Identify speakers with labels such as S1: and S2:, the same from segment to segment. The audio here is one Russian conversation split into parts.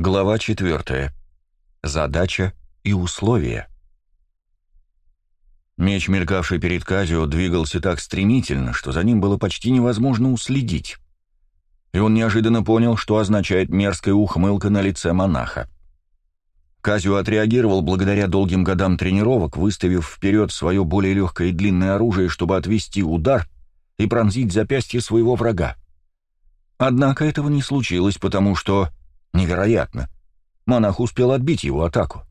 S1: Глава 4. Задача и условия. Меч, мелькавший перед Казио, двигался так стремительно, что за ним было почти невозможно уследить. И он неожиданно понял, что означает мерзкая ухмылка на лице монаха. Казио отреагировал благодаря долгим годам тренировок, выставив вперед свое более легкое и длинное оружие, чтобы отвести удар и пронзить запястье своего врага. Однако этого не случилось, потому что... Невероятно. Монах успел отбить его атаку.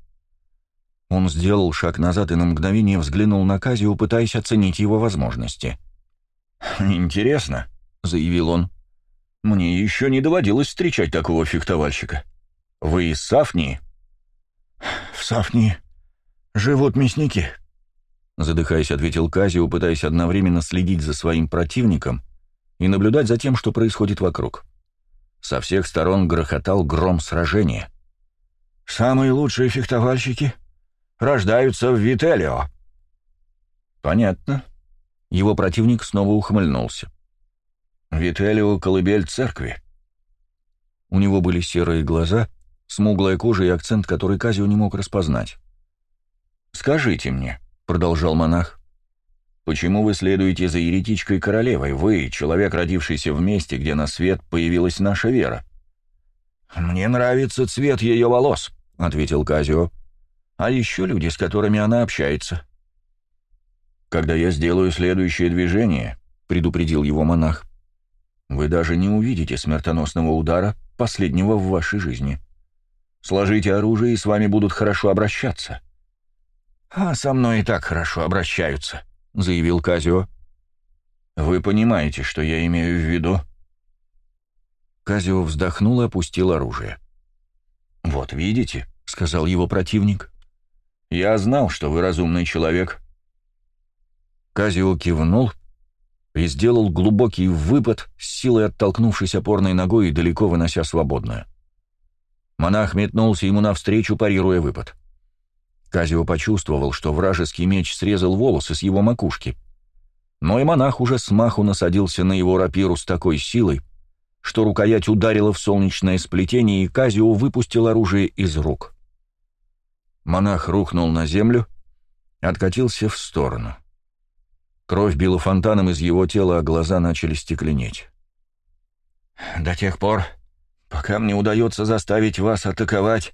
S1: Он сделал шаг назад и на мгновение взглянул на Казио, пытаясь оценить его возможности. «Интересно», — заявил он. «Мне еще не доводилось встречать такого фехтовальщика. Вы из Сафнии?»
S2: «В Сафнии живут мясники», — задыхаясь, ответил Казио, пытаясь одновременно следить за своим противником и наблюдать за тем, что происходит вокруг. Со всех сторон грохотал гром сражения. «Самые лучшие фехтовальщики рождаются в Вителио».
S1: «Понятно». Его противник снова ухмыльнулся. «Вителио — колыбель церкви». У него были серые глаза, смуглая кожа и акцент, который Казио не мог распознать. «Скажите мне», — продолжал монах, Почему вы следуете за еретичкой королевой? Вы, человек, родившийся в месте, где на свет появилась наша вера».
S2: «Мне нравится цвет ее волос», — ответил Казио. «А еще люди, с которыми она общается».
S1: «Когда я сделаю следующее движение», — предупредил его монах, — «вы даже не увидите смертоносного удара, последнего в вашей жизни. Сложите оружие, и с вами будут хорошо обращаться».
S2: «А со мной и так хорошо обращаются», —
S1: заявил Казио. «Вы понимаете, что я имею в виду?» Казио вздохнул и опустил оружие. «Вот видите», — сказал его противник. «Я знал, что вы разумный человек». Казио кивнул и сделал глубокий выпад, с силой оттолкнувшись опорной ногой и далеко вынося свободную. Монах метнулся ему навстречу, парируя выпад. Казио почувствовал, что вражеский меч срезал волосы с его макушки. Но и монах уже смаху насадился на его рапиру с такой силой, что рукоять ударила в солнечное сплетение, и Казио выпустил оружие из рук. Монах рухнул на землю, откатился в сторону. Кровь била фонтаном из его тела, а глаза начали стекленеть.
S2: «До тех пор, пока мне удается заставить вас атаковать,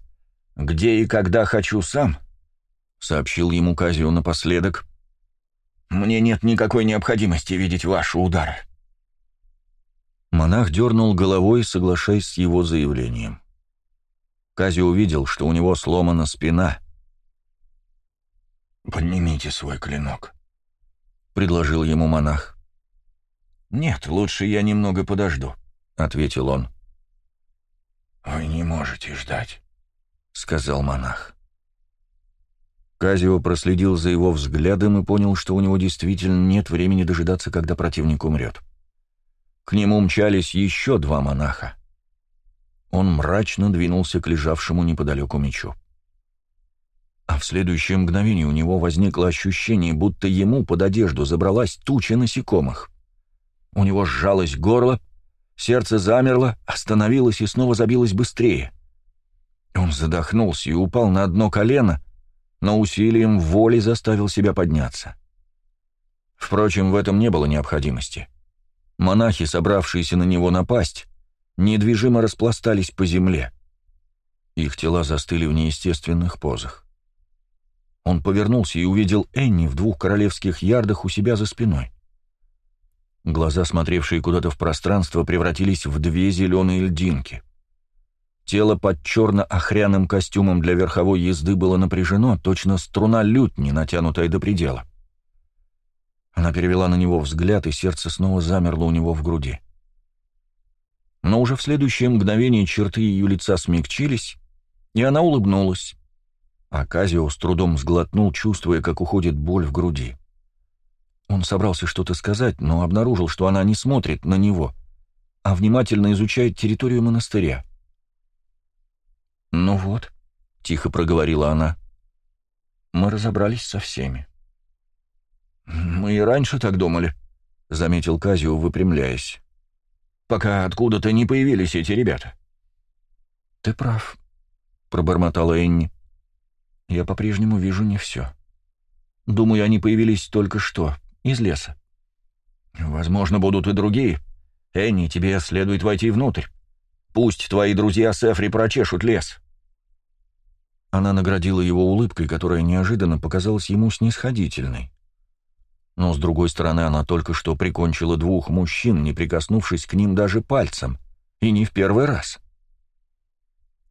S2: где и когда хочу сам», сообщил ему Казио напоследок. «Мне нет никакой необходимости видеть ваши удары».
S1: Монах дернул головой, соглашаясь с его заявлением. Кази увидел, что у него сломана спина.
S2: «Поднимите свой клинок», —
S1: предложил ему монах.
S2: «Нет, лучше я немного подожду», —
S1: ответил он.
S2: «Вы не можете ждать», — сказал монах.
S1: Казио проследил за его взглядом и понял, что у него действительно нет времени дожидаться, когда противник умрет. К нему мчались еще два монаха. Он мрачно двинулся к лежавшему неподалеку мечу. А в следующее мгновение у него возникло ощущение, будто ему под одежду забралась туча насекомых. У него сжалось горло, сердце замерло, остановилось и снова забилось быстрее. Он задохнулся и упал на одно колено, но усилием воли заставил себя подняться. Впрочем, в этом не было необходимости. Монахи, собравшиеся на него напасть, недвижимо распластались по земле. Их тела застыли в неестественных позах. Он повернулся и увидел Энни в двух королевских ярдах у себя за спиной. Глаза, смотревшие куда-то в пространство, превратились в две зеленые льдинки — Тело под черно-охряным костюмом для верховой езды было напряжено, точно струна лютни, натянутая до предела. Она перевела на него взгляд, и сердце снова замерло у него в груди. Но уже в следующее мгновение черты ее лица смягчились, и она улыбнулась. А Казио с трудом сглотнул, чувствуя, как уходит боль в груди. Он собрался что-то сказать, но обнаружил, что она не смотрит на него, а внимательно изучает территорию монастыря. «Ну вот», — тихо проговорила она, — «мы разобрались со всеми». «Мы и раньше так думали», — заметил Казио, выпрямляясь. «Пока откуда-то не появились эти ребята». «Ты прав», пробормотала Энни. «Я по-прежнему вижу не все. Думаю, они появились только что, из леса. Возможно, будут и другие. Энни, тебе следует войти внутрь. Пусть твои друзья Сефри прочешут лес». Она наградила его улыбкой, которая неожиданно показалась ему снисходительной. Но, с другой стороны, она только что прикончила двух мужчин, не прикоснувшись к ним даже пальцем, и не в первый раз.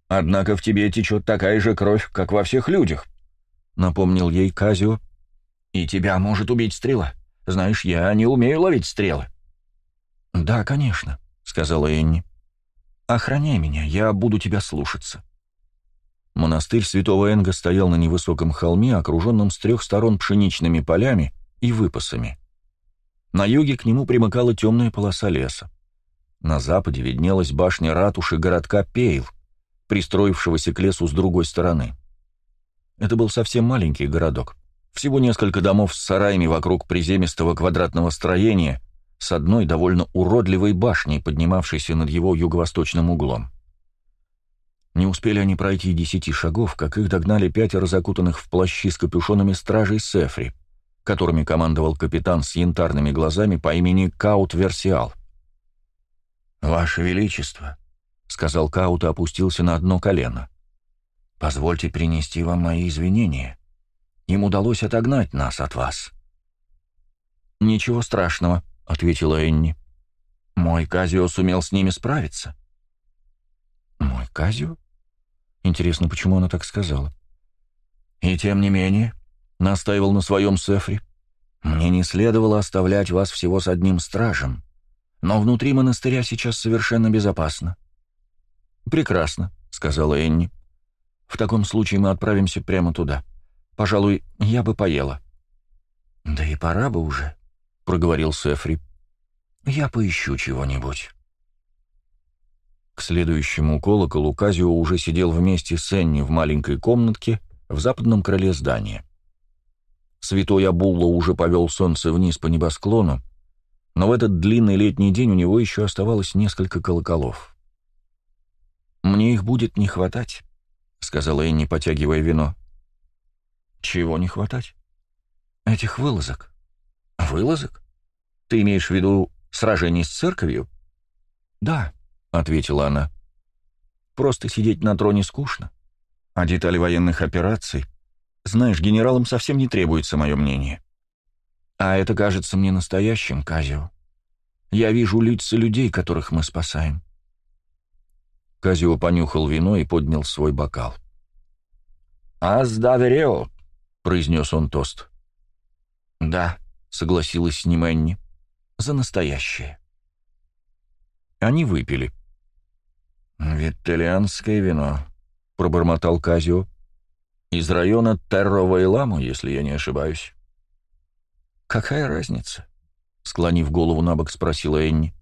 S1: «Однако в тебе течет такая же кровь, как во всех людях», — напомнил ей Казио. «И тебя может убить стрела. Знаешь, я не умею ловить стрелы». «Да, конечно», — сказала Энни. «Охраняй меня, я буду тебя слушаться». Монастырь святого Энга стоял на невысоком холме, окруженном с трех сторон пшеничными полями и выпасами. На юге к нему примыкала темная полоса леса. На западе виднелась башня ратуши городка Пейл, пристроившегося к лесу с другой стороны. Это был совсем маленький городок. Всего несколько домов с сараями вокруг приземистого квадратного строения с одной довольно уродливой башней, поднимавшейся над его юго-восточным углом. Не успели они пройти десяти шагов, как их догнали пятеро закутанных в плащи с капюшонами стражей Сефри, которыми командовал капитан с янтарными глазами по имени Каут Версиал. «Ваше Величество», — сказал Каут и опустился на одно колено, — «позвольте принести вам мои извинения. Им удалось отогнать нас от вас». «Ничего страшного», — ответила Энни. «Мой Казио сумел с ними справиться». «Мой Казио?» Интересно, почему она так сказала? «И тем не менее», — настаивал на своем Сефри, — «мне не следовало оставлять вас всего с одним стражем, но внутри монастыря сейчас совершенно безопасно». «Прекрасно», — сказала Энни. «В таком случае мы отправимся прямо туда. Пожалуй, я бы поела». «Да и пора бы уже», — проговорил Сефри. «Я поищу чего-нибудь». Следующему колоколу Казио уже сидел вместе с Энни в маленькой комнатке в западном крыле здания. Святой Абулла уже повел солнце вниз по небосклону, но в этот длинный летний день у него еще оставалось несколько колоколов. «Мне их будет не хватать», — сказала Энни, потягивая вино. «Чего не хватать?» «Этих вылазок». «Вылазок? Ты имеешь в виду сражение с церковью?» «Да», — ответила она. «Просто сидеть на троне скучно. А детали военных операций... Знаешь, генералам совсем не требуется мое мнение. А это кажется мне настоящим, Казио. Я вижу лица людей, которых мы спасаем». Казио понюхал вино и поднял свой бокал. «Аздаверео», — произнес он тост. «Да», — согласилась с ним Энни, — «за настоящее». Они выпили. «Виттелианское вино», — пробормотал Казио. «Из района Терро-Вайламу, если я не ошибаюсь». «Какая разница?» — склонив голову на бок, спросила Энни.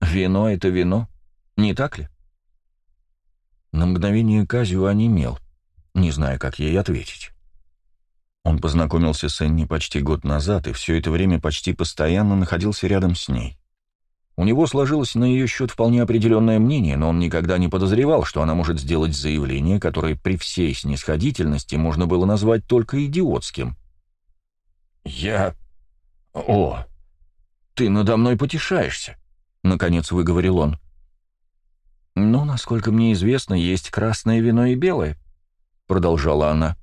S1: «Вино — это вино, не так ли?» На мгновение Казио онемел — не зная, как ей ответить. Он познакомился с Энни почти год назад и все это время почти постоянно находился рядом с ней. У него сложилось на ее счет вполне определенное мнение, но он никогда не подозревал, что она может сделать заявление, которое при всей снисходительности можно было назвать только идиотским. «Я... О, ты надо мной потешаешься», — наконец выговорил он. «Ну, насколько мне известно, есть красное вино и белое», продолжала она.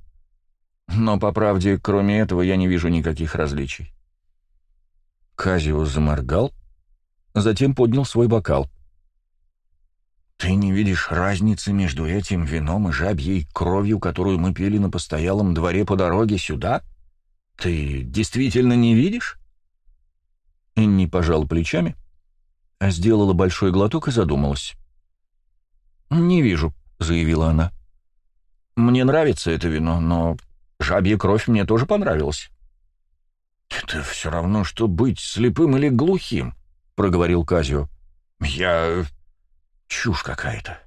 S1: «Но, по правде, кроме этого, я не вижу никаких различий». Казио заморгал, затем поднял свой бокал. «Ты не видишь разницы между этим вином и жабьей кровью, которую мы пили на постоялом дворе по дороге сюда? Ты действительно не видишь?» Энни пожал плечами, сделала большой глоток и задумалась. «Не вижу», — заявила она. Мне нравится это вино, но жабья кровь мне тоже понравилась». «Это все равно, что быть слепым или глухим», — проговорил Казио. «Я... чушь какая-то».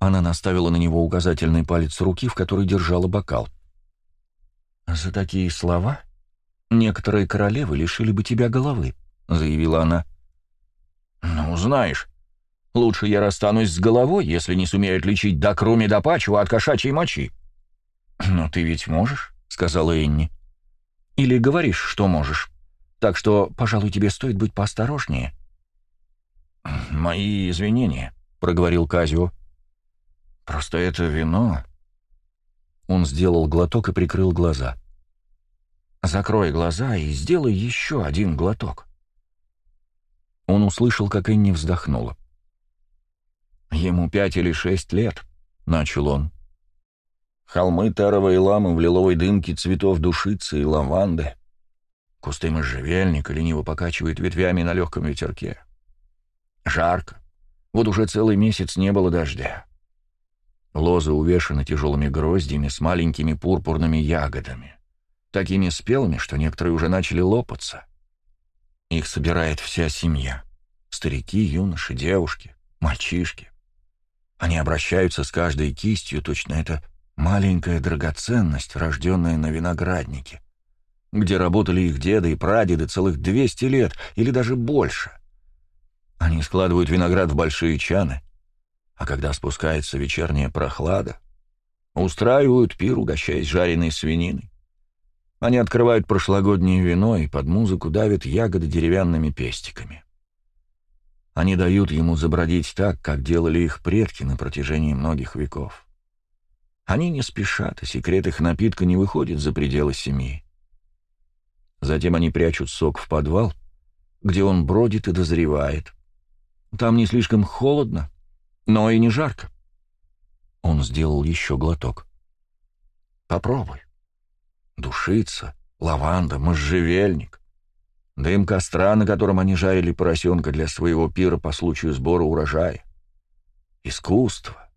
S1: Она наставила на него указательный палец руки, в которой держала бокал. «За такие слова некоторые королевы лишили бы тебя головы», — заявила она. «Ну, знаешь,
S2: Лучше я расстанусь с головой, если не сумею отличить докруми до пачу от кошачьей мочи». «Но ты ведь можешь», — сказала Энни. «Или говоришь, что можешь. Так что, пожалуй, тебе стоит быть поосторожнее». «Мои извинения», — проговорил Казио. «Просто это вино...» Он сделал глоток и прикрыл глаза. «Закрой глаза и сделай еще один глоток». Он услышал, как Энни вздохнула. «Ему пять или шесть лет», — начал он. Холмы таровой ламы в лиловой дымке цветов душицы и лаванды. Кусты можжевельника лениво покачивают ветвями на легком ветерке. Жарко. Вот уже целый месяц не было дождя. Лозы увешаны тяжелыми гроздями с маленькими пурпурными ягодами. Такими спелыми, что некоторые уже начали лопаться. Их собирает вся семья. Старики, юноши, девушки, мальчишки. Они обращаются с каждой кистью, точно это маленькая драгоценность, рожденная на винограднике, где работали их деды и прадеды целых 200 лет или даже больше. Они складывают виноград в большие чаны, а когда спускается вечерняя прохлада, устраивают пир, угощаясь жареной свининой. Они открывают прошлогоднее вино и под музыку давят ягоды деревянными пестиками. Они дают ему забродить так, как делали их предки на протяжении многих веков. Они не спешат, и секрет их напитка не выходит за пределы семьи. Затем они прячут сок в подвал, где он бродит и дозревает. Там не слишком холодно, но и не жарко. Он сделал еще глоток. Попробуй. Душица, лаванда, можжевельник. Дым костра, на котором они жарили поросенка для своего пира по случаю сбора урожая. Искусство.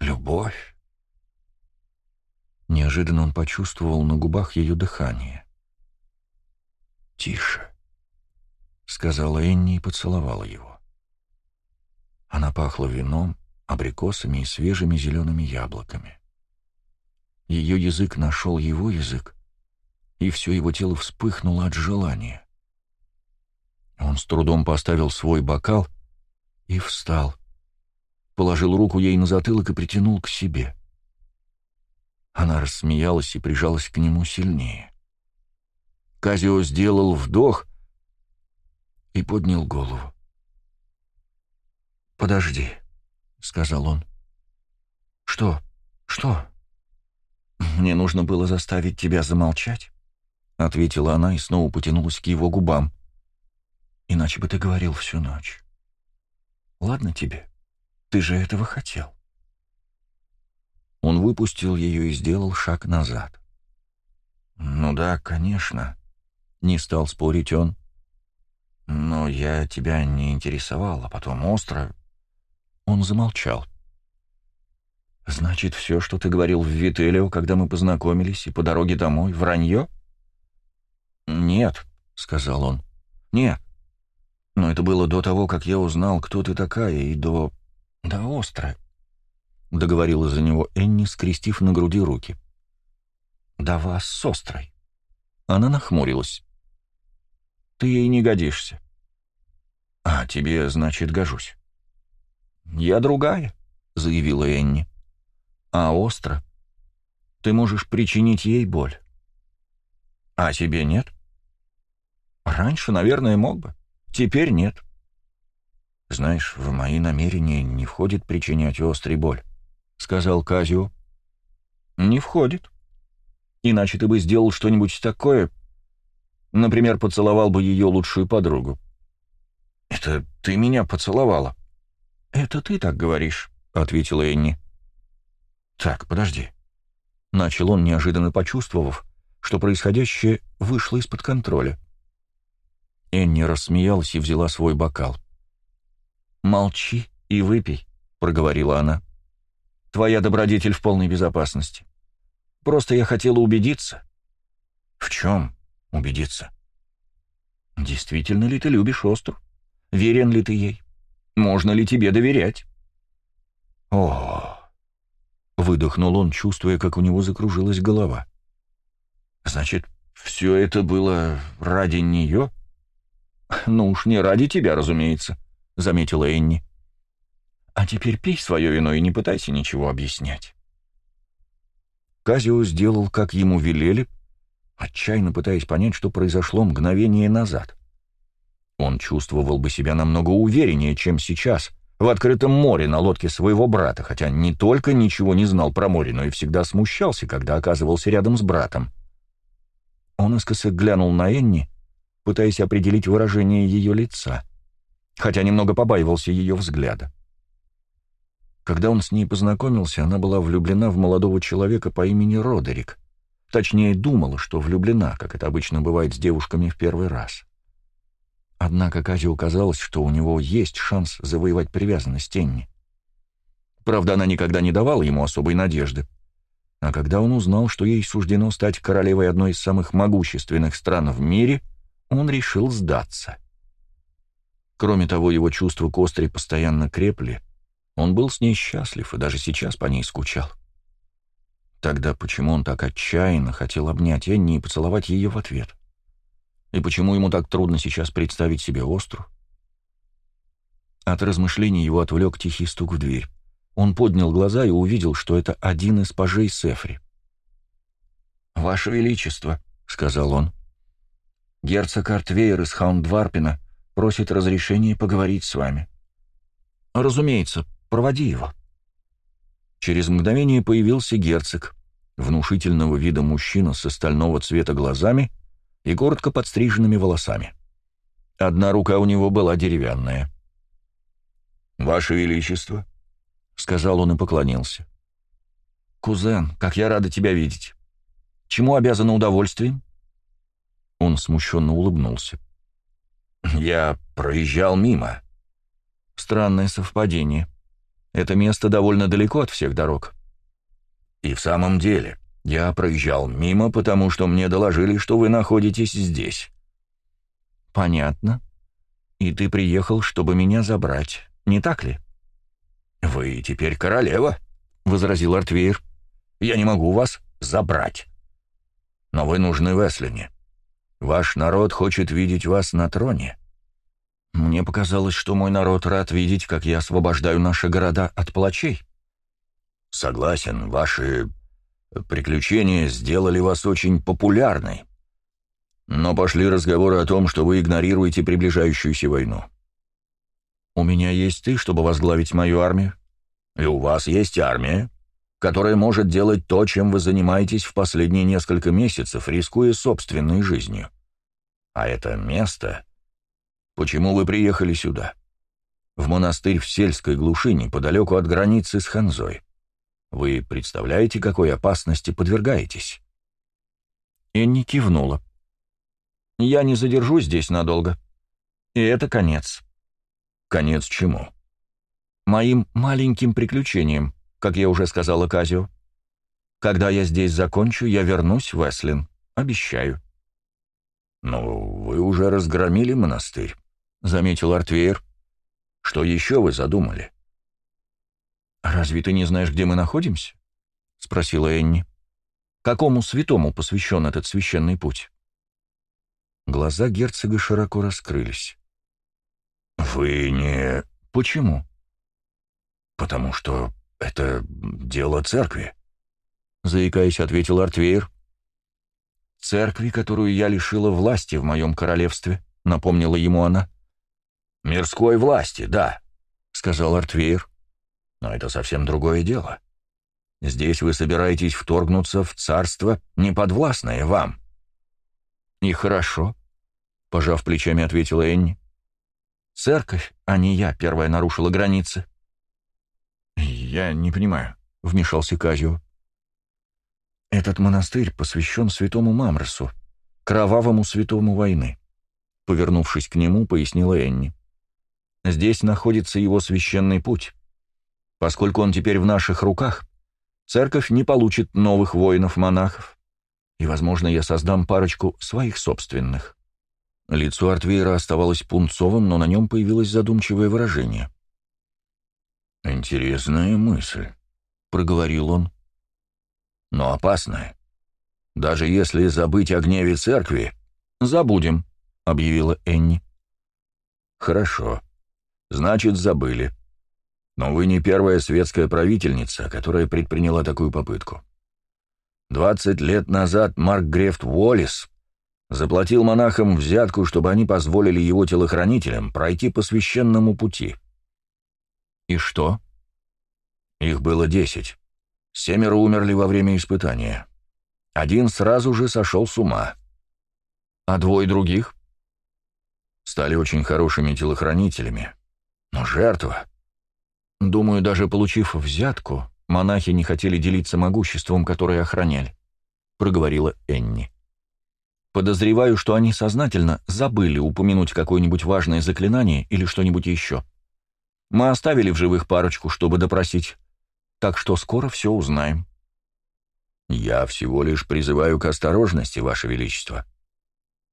S2: Любовь. Неожиданно он почувствовал на губах ее дыхание. «Тише», — сказала Энни и поцеловала его. Она пахла вином, абрикосами и свежими зелеными яблоками. Ее язык нашел его язык, и все его тело вспыхнуло от желания. Он с трудом поставил свой бокал и встал, положил руку ей на затылок и притянул к себе. Она рассмеялась и прижалась к нему сильнее. Казио сделал вдох и поднял голову. «Подожди», — сказал он. «Что? Что?» «Мне нужно было заставить тебя замолчать», — ответила она и снова потянулась к его губам. «Иначе бы ты говорил всю ночь. Ладно тебе, ты же этого хотел». Он выпустил ее и сделал шаг назад. «Ну да, конечно», — не стал спорить он. «Но я тебя не интересовал, а потом остро, он замолчал. «Значит, все, что ты говорил в Вителио, когда мы познакомились, и по дороге домой, вранье?» «Нет», — сказал он. «Нет. Но это было до того, как я узнал, кто ты такая, и до... до остро», — договорила за него Энни, скрестив на груди руки. «Да вас с острой». Она нахмурилась. «Ты ей не годишься». «А тебе, значит, гожусь». «Я другая», — заявила Энни. «А остро? Ты можешь причинить ей боль». «А тебе нет?» «Раньше, наверное, мог бы. Теперь нет». «Знаешь, в мои намерения не входит причинять острый боль», — сказал Казио. «Не входит. Иначе ты бы сделал что-нибудь такое, например, поцеловал бы ее лучшую подругу». «Это ты меня поцеловала?» «Это ты так говоришь», — ответила Энни. «Так, подожди». Начал он, неожиданно почувствовав, что происходящее вышло из-под контроля. Энни рассмеялась и взяла свой бокал. «Молчи и выпей», — проговорила она. «Твоя добродетель в полной безопасности. Просто я хотела убедиться». «В чем убедиться?» «Действительно ли ты любишь остров? Верен ли ты ей?» Можно ли тебе доверять?» «О!» — выдохнул он, чувствуя, как у него закружилась голова. «Значит, все это было ради нее?» «Ну уж не ради тебя, разумеется», — заметила Энни. А теперь пей свое вино и не пытайся ничего объяснять.
S1: Казио сделал, как ему велели, отчаянно пытаясь понять, что произошло мгновение назад. Он чувствовал бы себя намного увереннее, чем сейчас, в открытом море на лодке своего брата, хотя не только ничего не знал про море, но и всегда смущался, когда оказывался рядом с братом. Он искоса глянул на Энни, пытаясь определить выражение ее лица, хотя немного побаивался ее взгляда. Когда он с ней познакомился, она была влюблена в молодого человека по имени Родерик. Точнее, думала, что влюблена, как это обычно бывает с девушками в первый раз. Однако Казе казалось, что у него есть шанс завоевать привязанность Энни. Правда, она никогда не давала ему особой надежды. А когда он узнал, что ей суждено стать королевой одной из самых могущественных стран в мире, он решил сдаться. Кроме того, его чувства к Остре постоянно крепли. Он был с ней счастлив и даже сейчас по ней скучал. Тогда почему он так отчаянно хотел обнять Энни и поцеловать ее в ответ? И почему ему так трудно сейчас представить себе остров? От размышлений его отвлек тихий стук в дверь. Он поднял глаза и увидел, что это один из пажей Сефри. «Ваше Величество», — сказал он, — «герцог Артвейер из Хаундварпина просит разрешения поговорить с вами». «Разумеется, проводи его». Через мгновение появился герцог, внушительного вида мужчина с стального цвета глазами и коротко подстриженными волосами. Одна рука у него была деревянная. «Ваше Величество», — сказал он и поклонился. «Кузен, как я рада тебя видеть. Чему обязана удовольствием?» Он смущенно улыбнулся. «Я проезжал мимо». Странное совпадение. Это место довольно далеко от всех дорог. «И в самом деле», я проезжал мимо, потому что мне доложили, что вы находитесь здесь». «Понятно. И ты приехал, чтобы меня забрать, не так ли?» «Вы теперь королева», — возразил Артвейр. «Я не могу вас забрать. Но вы нужны в Эслине. Ваш народ хочет видеть вас на троне». «Мне показалось, что мой народ рад видеть, как я освобождаю наши города от палачей». «Согласен, ваши Приключения сделали вас очень популярной. Но пошли разговоры о том, что вы игнорируете приближающуюся войну. У меня есть ты, чтобы возглавить мою армию. И у вас есть армия, которая может делать то, чем вы занимаетесь в последние несколько месяцев, рискуя собственной жизнью. А это место... Почему вы приехали сюда? В монастырь в сельской глуши, неподалеку от границы с Ханзой. Вы представляете, какой опасности подвергаетесь?» Энни кивнула. «Я не задержусь здесь надолго. И это конец». «Конец чему?» «Моим маленьким приключением, как я уже сказала Казио. Когда я здесь закончу, я вернусь в Эслин. Обещаю». «Ну, вы уже разгромили монастырь», — заметил Артвейер. «Что еще вы задумали?» «Разве ты не знаешь, где мы находимся?» — спросила Энни. «Какому святому посвящен этот священный путь?» Глаза герцога широко раскрылись. «Вы не...» «Почему?» «Потому что это дело церкви», — заикаясь, ответил Артвейр. «Церкви, которую я лишила власти в моем королевстве», — напомнила ему она. «Мирской власти, да», — сказал Артвейр. Но это совсем другое дело. Здесь вы собираетесь вторгнуться в царство, неподвластное вам». «И хорошо», — пожав плечами, ответила Энни. «Церковь, а не я, первая нарушила границы». «Я не понимаю», — вмешался Казио. «Этот монастырь посвящен святому Мамросу, кровавому святому войны», — повернувшись к нему, пояснила Энни. «Здесь находится его священный путь». Поскольку он теперь в наших руках, церковь не получит новых воинов-монахов, и, возможно, я создам парочку своих собственных». Лицо Артвейра оставалось пунцовым, но на нем появилось задумчивое выражение. «Интересная мысль», — проговорил он. «Но опасная. Даже если забыть о гневе церкви...» «Забудем», — объявила Энни. «Хорошо. Значит, забыли. Но вы не первая светская правительница, которая предприняла такую попытку. Двадцать лет назад Марк Грефт Уоллес заплатил монахам взятку, чтобы они позволили его телохранителям пройти по священному пути.
S2: И что?
S1: Их было десять. Семеро умерли во время испытания. Один сразу же сошел с ума.
S2: А двое других?
S1: Стали очень хорошими телохранителями. Но жертва...
S2: Думаю, даже получив взятку, монахи не хотели делиться могуществом, которое охраняли, — проговорила Энни. Подозреваю, что они сознательно забыли упомянуть какое-нибудь важное заклинание или что-нибудь еще. Мы оставили в живых парочку, чтобы допросить. Так что скоро все узнаем.
S1: Я всего лишь призываю к осторожности, Ваше Величество.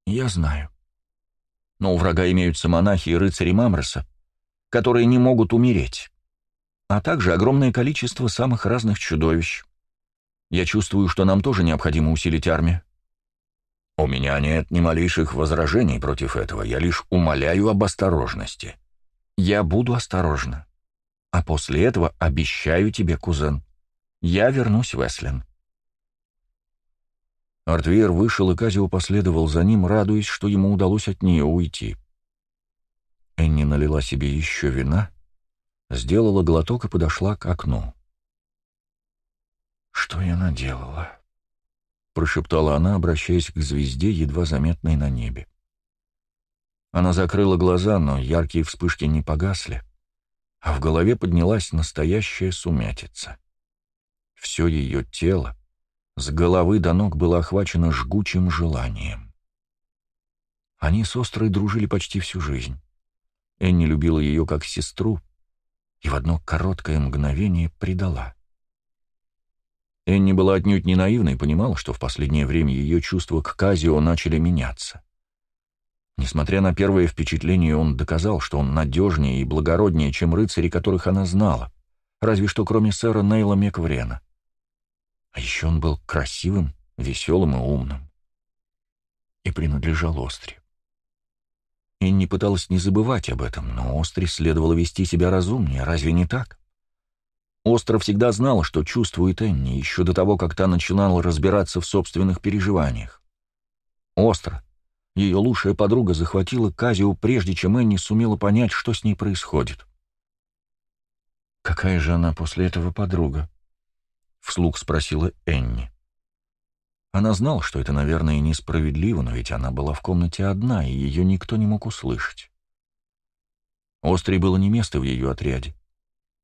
S2: Я знаю. Но у врага имеются монахи и рыцари Мамроса, которые не могут умереть а также огромное количество самых разных чудовищ. Я чувствую, что нам тоже необходимо усилить армию.
S1: У меня нет ни малейших возражений против этого, я лишь умоляю об осторожности.
S2: Я буду осторожна. А после этого обещаю тебе, кузен, я вернусь в Эслин.
S1: Артвиер вышел, и Казио последовал за ним, радуясь, что ему удалось от нее уйти. Энни налила себе еще вина — сделала глоток и подошла к окну.
S2: «Что я наделала?» — прошептала она, обращаясь к звезде, едва заметной на небе. Она закрыла глаза, но яркие вспышки не погасли, а в голове поднялась настоящая сумятица. Все ее тело, с головы до ног, было охвачено жгучим желанием. Они с Острой дружили почти всю жизнь. Энни любила ее как сестру, и в одно короткое мгновение предала. Энни была отнюдь не наивна и понимала, что в последнее время ее чувства к Казио начали меняться. Несмотря на первое впечатление, он доказал, что он надежнее и благороднее, чем рыцари, которых она знала, разве что кроме сэра Нейла Мекврена. А еще он был красивым, веселым и умным. И принадлежал Остре. Энни пыталась не забывать об этом, но Остре следовало вести себя разумнее, разве не так? Остро всегда знала, что чувствует Энни, еще до того, как та начинала разбираться в собственных переживаниях. Остро. Ее лучшая подруга захватила Казио, прежде чем Энни сумела понять, что с ней происходит. «Какая же она после этого подруга?» — вслух спросила Энни. Она знала, что это, наверное, несправедливо, но ведь она была в комнате одна, и ее никто не мог услышать. Острый было не место в ее отряде.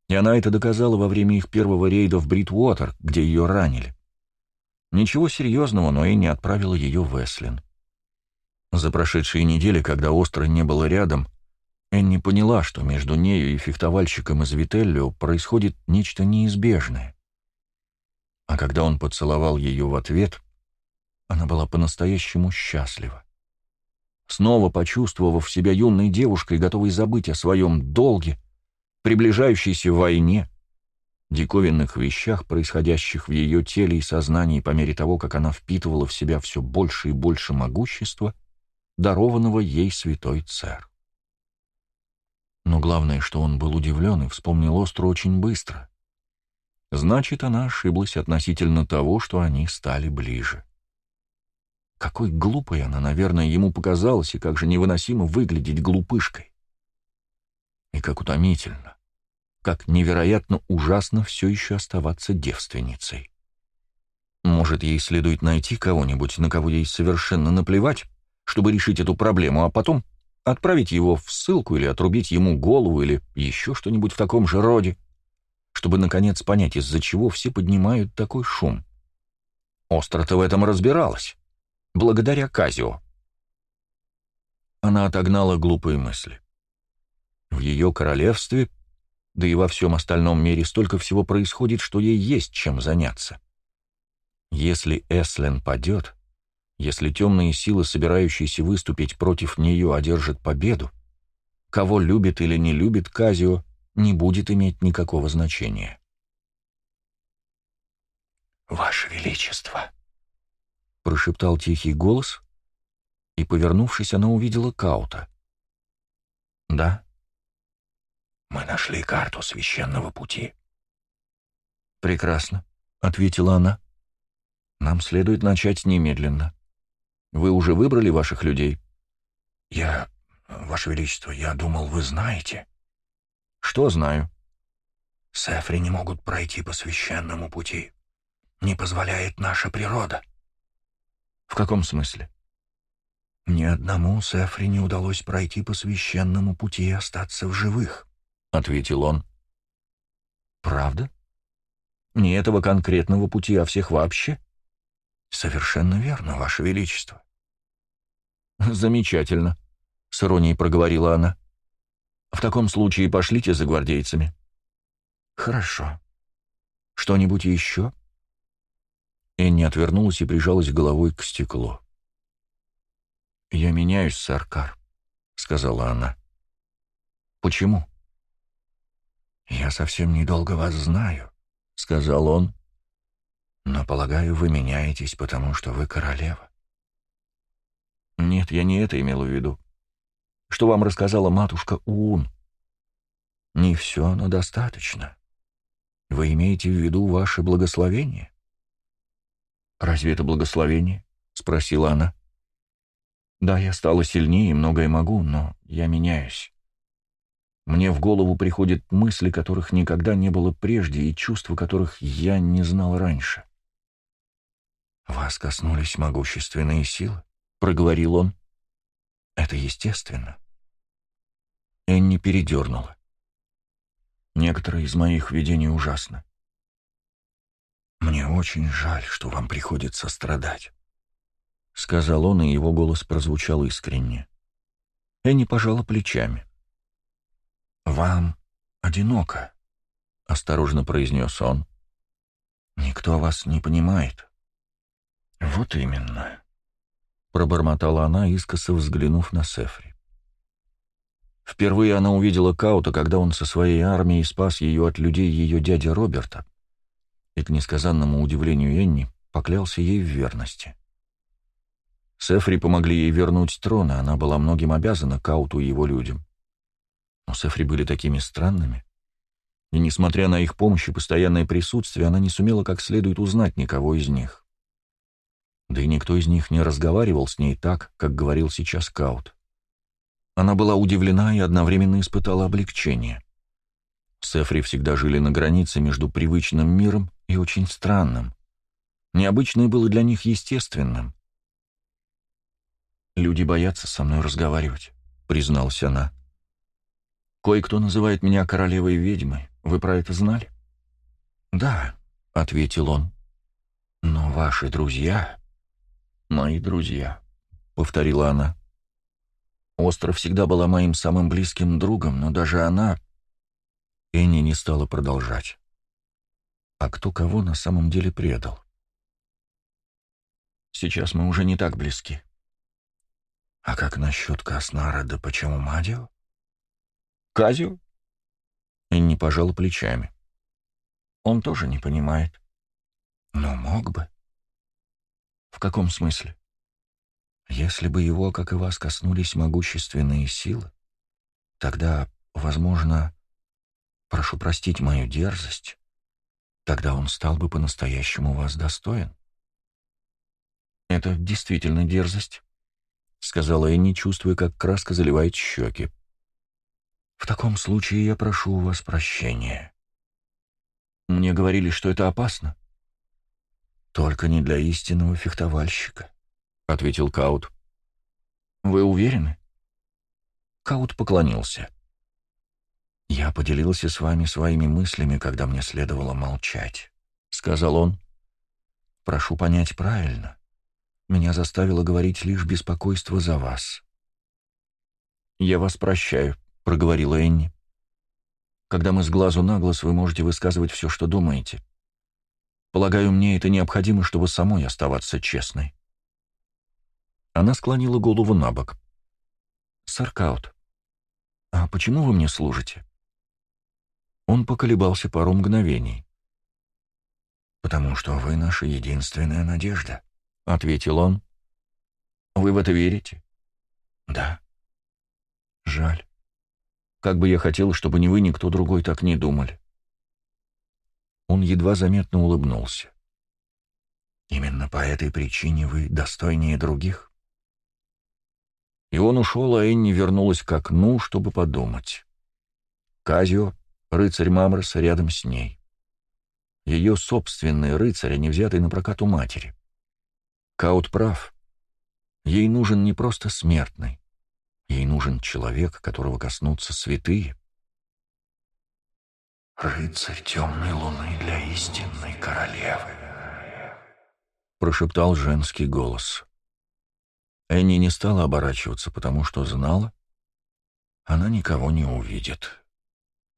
S2: И она это доказала во время их первого рейда в Бритвотер, где ее ранили. Ничего серьезного, но и не отправила ее в Эслин. За прошедшие недели, когда Острый не было рядом, Энни поняла, что между нею и фехтовальщиком из Вителлио происходит нечто неизбежное. А когда он поцеловал ее в ответ — она была по-настоящему счастлива. Снова почувствовав себя юной девушкой, готовой забыть о своем долге, приближающейся войне, диковинных вещах, происходящих в ее теле и сознании по мере того, как она впитывала в себя все больше и больше могущества, дарованного ей святой царь. Но главное, что он был удивлен и вспомнил остру очень быстро. Значит, она ошиблась относительно того, что они стали ближе. Какой глупой она, наверное, ему показалась, и как же невыносимо выглядеть глупышкой. И как утомительно, как невероятно ужасно все еще оставаться девственницей. Может, ей следует найти кого-нибудь, на кого ей совершенно наплевать, чтобы решить эту проблему, а потом отправить его в ссылку или отрубить ему голову или еще что-нибудь в таком же роде, чтобы, наконец, понять, из-за чего все поднимают такой шум. Остро-то в этом разбиралась благодаря Казио. Она отогнала глупые мысли. В ее королевстве, да и во всем остальном мире столько всего происходит, что ей есть чем заняться. Если Эслен падет, если темные силы, собирающиеся выступить против нее, одержат победу, кого любит или не любит Казио, не будет иметь никакого значения. «Ваше Величество!» — прошептал тихий голос, и, повернувшись, она увидела Каута. «Да?» Мы нашли карту священного пути».
S1: «Прекрасно», — ответила она. «Нам следует начать немедленно. Вы уже выбрали ваших людей?»
S2: «Я... Ваше Величество, я думал, вы знаете».
S1: «Что знаю?»
S2: «Сефри не могут пройти по священному пути. Не позволяет наша природа».
S1: «В каком смысле?»
S2: «Ни одному Сефри не удалось пройти по священному пути и остаться в живых», — ответил он.
S1: «Правда? Не этого конкретного пути, а всех вообще?»
S2: «Совершенно верно, Ваше Величество».
S1: «Замечательно», — с иронией проговорила она. «В таком случае пошлите за гвардейцами».
S2: «Хорошо.
S1: Что-нибудь еще?» Энни отвернулась и прижалась головой к стеклу. «Я меняюсь, Саркар», — сказала она. «Почему?»
S2: «Я совсем недолго вас знаю», — сказал он. «Но, полагаю, вы меняетесь, потому что вы королева».
S1: «Нет, я не это имел в виду. Что вам рассказала матушка Уун?»
S2: «Не все, но достаточно. Вы имеете в виду ваше благословение?»
S1: «Разве это благословение?» — спросила она. Да, я стала сильнее и многое могу, но я меняюсь. Мне в голову приходят мысли, которых никогда не было прежде, и чувства, которых я не знал раньше.
S2: «Вас коснулись могущественные силы», —
S1: проговорил он.
S2: «Это естественно».
S1: Энни передернула. Некоторые из моих видений ужасны.
S2: «Мне очень жаль, что вам приходится страдать».
S1: — сказал он, и его голос прозвучал искренне. Энни пожала плечами.
S2: «Вам одиноко», — осторожно произнес он. «Никто вас не понимает». «Вот именно», — пробормотала она, искоса взглянув на Сефри.
S1: Впервые она увидела Каута, когда он со своей армией спас ее от людей ее дяди Роберта, и, к несказанному удивлению Энни, поклялся ей в верности. Сефри помогли ей вернуть трон, и она была многим обязана Кауту и его людям. Но Сефри были такими странными, и, несмотря на их помощь и постоянное присутствие, она не сумела как следует узнать никого из них. Да и никто из них не разговаривал с ней так, как говорил сейчас Каут. Она была удивлена и одновременно испытала облегчение. Сефри всегда жили на границе между привычным миром и очень странным. Необычное было для них естественным. «Люди боятся со мной разговаривать», — призналась она. «Кое-кто называет меня королевой-ведьмой. Вы про это знали?»
S2: «Да», — ответил он. «Но ваши друзья...»
S1: «Мои друзья», — повторила она. «Остров всегда была моим самым близким другом, но даже она...» Энни не стала продолжать. «А кто кого на самом деле предал?» «Сейчас мы уже не так близки»,
S2: а как насчет Каснара да почему Мадио?
S1: Казио? Энни пожал плечами.
S2: Он тоже не понимает. Но мог бы.
S1: В каком смысле?
S2: Если бы его, как и вас, коснулись могущественные силы, тогда, возможно, прошу простить мою дерзость, тогда он стал бы по-настоящему вас достоин.
S1: Это действительно дерзость. — сказала Энни, чувствуя, как краска заливает щеки.
S2: «В таком случае я прошу у вас прощения».
S1: «Мне говорили, что это опасно».
S2: «Только не для истинного фехтовальщика», — ответил Каут.
S1: «Вы уверены?»
S2: Каут поклонился. «Я поделился с вами своими мыслями, когда мне следовало молчать», — сказал он. «Прошу понять правильно. Меня заставило говорить лишь беспокойство за вас».
S1: «Я вас прощаю», — проговорила Энни. «Когда мы с глазу на глаз, вы можете высказывать все, что думаете. Полагаю, мне это необходимо, чтобы самой оставаться честной». Она склонила голову на бок. «Саркаут, а почему вы мне служите?» Он поколебался пару мгновений.
S2: «Потому что вы наша единственная надежда», — ответил он.
S1: «Вы в это верите?»
S2: «Да». «Жаль.
S1: Как бы я хотел, чтобы ни вы, ни кто другой так не думали. Он едва заметно улыбнулся.
S2: Именно по этой причине вы достойнее других?
S1: И он ушел, а Энни вернулась к окну, чтобы подумать. Казио, рыцарь Мамроса, рядом с ней. Ее собственный рыцарь, а не взятый на прокат у матери. Каут прав. Ей нужен не просто смертный. Ей нужен человек, которого коснутся святые.
S2: «Рыцарь темной луны для истинной королевы», —
S1: прошептал женский голос. Энни не стала оборачиваться, потому что знала, она никого не увидит.